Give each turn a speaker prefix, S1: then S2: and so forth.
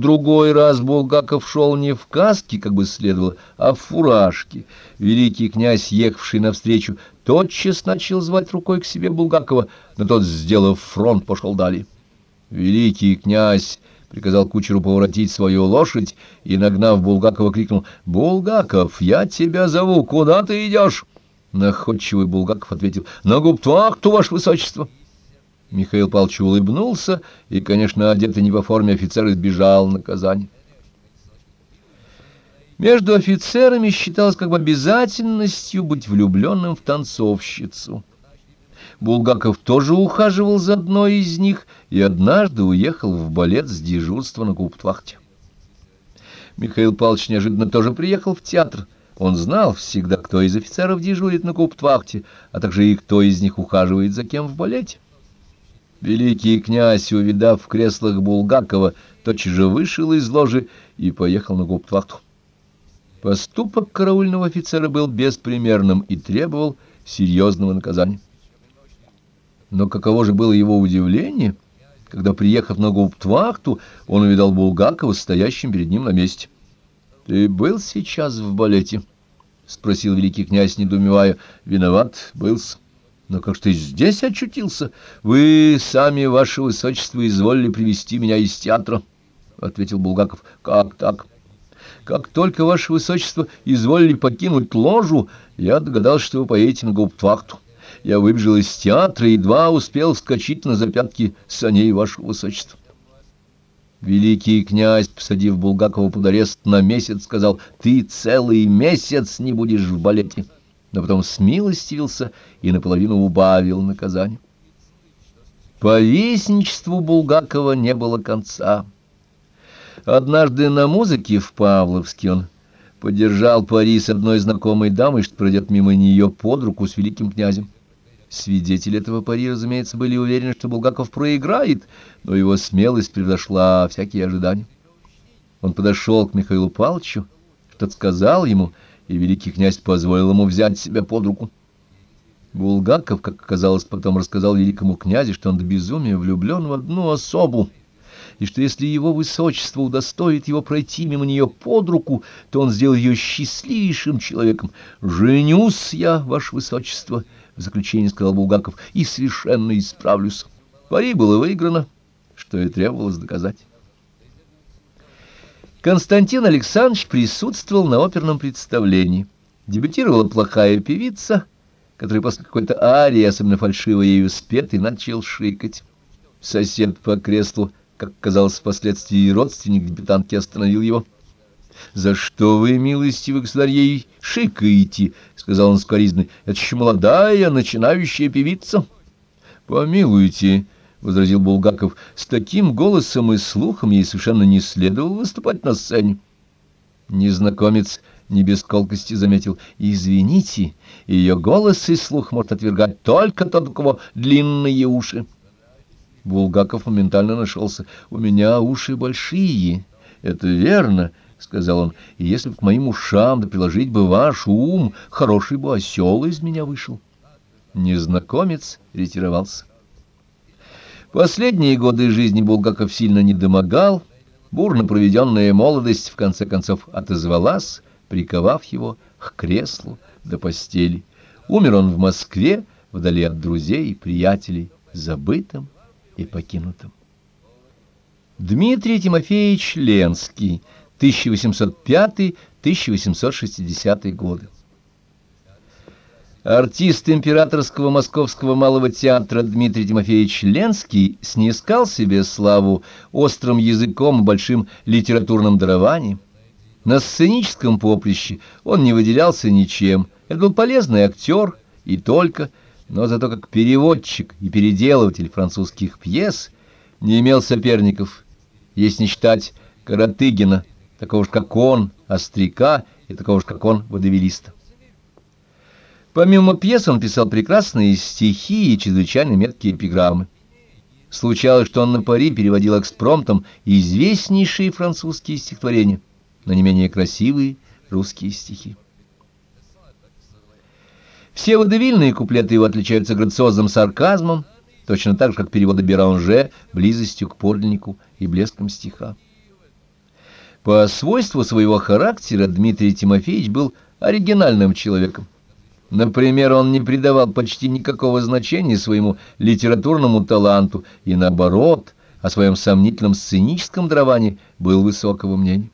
S1: другой раз Булгаков шел не в каске, как бы следовало, а в фуражке. Великий князь, ехавший навстречу, тотчас начал звать рукой к себе Булгакова, но тот, сделав фронт, пошел далее. Великий князь приказал кучеру поворотить свою лошадь и, нагнав Булгакова, крикнул «Булгаков, я тебя зову, куда ты идешь?» Находчивый Булгаков ответил «На губтвахту, ваше высочество». Михаил Павлович улыбнулся и, конечно, одетый не по форме офицер избежал наказания. Между офицерами считалось как бы обязательностью быть влюбленным в танцовщицу. Булгаков тоже ухаживал за одной из них и однажды уехал в балет с дежурства на гауптвахте. Михаил Павлович неожиданно тоже приехал в театр. Он знал всегда, кто из офицеров дежурит на гауптвахте, а также и кто из них ухаживает за кем в балете. Великий князь, увидав в креслах Булгакова, тотчас же вышел из ложи и поехал на гауптвахту. Поступок караульного офицера был беспримерным и требовал серьезного наказания. Но каково же было его удивление, когда, приехав на гауптвахту, он увидал Булгакова стоящим перед ним на месте. — Ты был сейчас в балете? — спросил великий князь, недоумевая. — Виноват, был-с. Но как ж ты здесь очутился? Вы сами, ваше высочество, изволили привести меня из театра, — ответил Булгаков. — Как так? Как только ваше высочество изволили покинуть ложу, я догадался, что вы поедете на гауптвахту. Я выбежал из театра и едва успел вскочить на запятки саней вашего высочества. Великий князь, посадив Булгакова под арест на месяц, сказал, «Ты целый месяц не будешь в балете» но потом смилостивился и наполовину убавил наказание. Повесничеству Булгакова не было конца. Однажды на музыке в Павловске он поддержал пари с одной знакомой дамой, что пройдет мимо нее под руку с великим князем. Свидетели этого пари, разумеется, были уверены, что Булгаков проиграет, но его смелость превзошла всякие ожидания. Он подошел к Михаилу Павловичу, что-то сказал ему — и великий князь позволил ему взять себя под руку. Булгаков, как оказалось, потом рассказал великому князю, что он до безумия влюблен в одну особу, и что если его высочество удостоит его пройти мимо нее под руку, то он сделает ее счастливейшим человеком. «Женюсь я, ваше высочество», — в заключение сказал Булгаков, — «и совершенно исправлюсь». Пари было выиграно, что и требовалось доказать. Константин Александрович присутствовал на оперном представлении. Дебютировала плохая певица, которая после какой-то арии, особенно фальшиво ею спет, и начал шикать. Сосед по креслу, как казалось впоследствии родственник дебютантки, остановил его. — За что вы, милостивый государь, ей шикаете? — сказал он скоризной. — Это еще молодая, начинающая певица. — Помилуйте, —— возразил Булгаков, — с таким голосом и слухом ей совершенно не следовало выступать на сцене. Незнакомец не без колкости заметил. «Извините, ее голос и слух может отвергать только тот, у кого длинные уши». Булгаков моментально нашелся. «У меня уши большие, это верно», — сказал он. «И если бы к моим ушам да приложить бы ваш ум, хороший бы осел из меня вышел». Незнакомец ретировался. Последние годы жизни Булгаков сильно недомогал, бурно проведенная молодость в конце концов отозвалась, приковав его к креслу до постели. Умер он в Москве, вдали от друзей и приятелей, забытым и покинутым. Дмитрий Тимофеевич Ленский, 1805-1860 годы. Артист императорского московского малого театра Дмитрий Тимофеевич Ленский снискал себе славу острым языком и большим литературным дарованием. На сценическом поприще он не выделялся ничем. Это был полезный актер и только, но зато как переводчик и переделыватель французских пьес не имел соперников, если не считать Каратыгина, такого же, как он, Остряка и такого же, как он, водовелиста. Помимо пьес он писал прекрасные стихи и чрезвычайно меткие эпиграммы. Случалось, что он на пари переводил экспромтом известнейшие французские стихотворения, но не менее красивые русские стихи. Все водевильные куплеты его отличаются грациозным сарказмом, точно так же, как переводы Беранже, близостью к подлиннику и блеском стиха. По свойству своего характера Дмитрий Тимофеевич был оригинальным человеком. Например, он не придавал почти никакого значения своему литературному таланту и, наоборот, о своем сомнительном сценическом даровании был высокого мнения.